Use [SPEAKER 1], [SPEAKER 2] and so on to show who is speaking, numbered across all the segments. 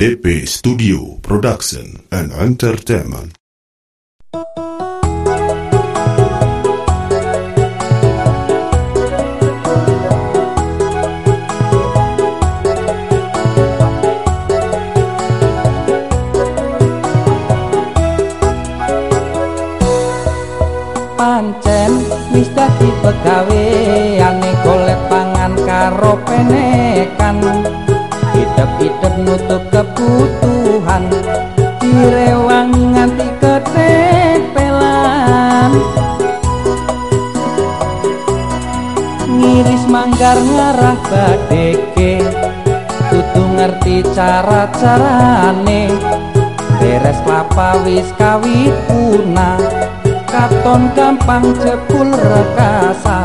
[SPEAKER 1] DP Studio Production and Entertainment.
[SPEAKER 2] pancen wis dadi pegaweane golek pangan karo penekan hidup-hidup nutup kebutuhan direwangi nganti ketepelan ngiris manggar ngarah badeke tutu ngerti cara-carane. Beres kelapa wis kawit punah katon gampang jebul rekasa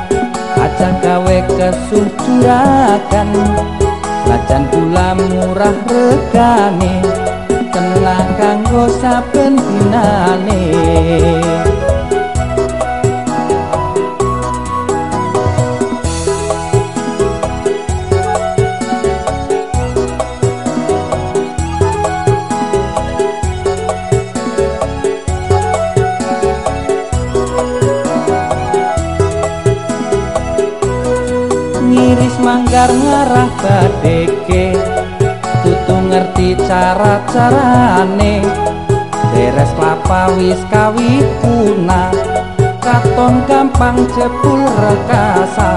[SPEAKER 2] aja gawe kesucurakan. Lajan gula murah regane tenang kanggo saben dinane manggar ngarah badeke tutu ngerti cara-carane. Beres kelapa wis kawit punah katon gampang jebul rekasa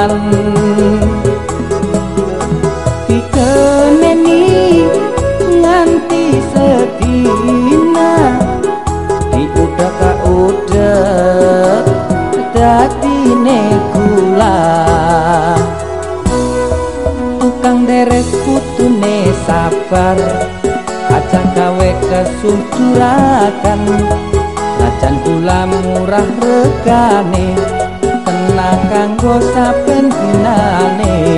[SPEAKER 2] kaulan dikeneni nganti sedina diudah ka udah dadi negula tukang deres kutune sabar aja gawe kesucurakan lajan gula murah regane tenang kanggo saben dinane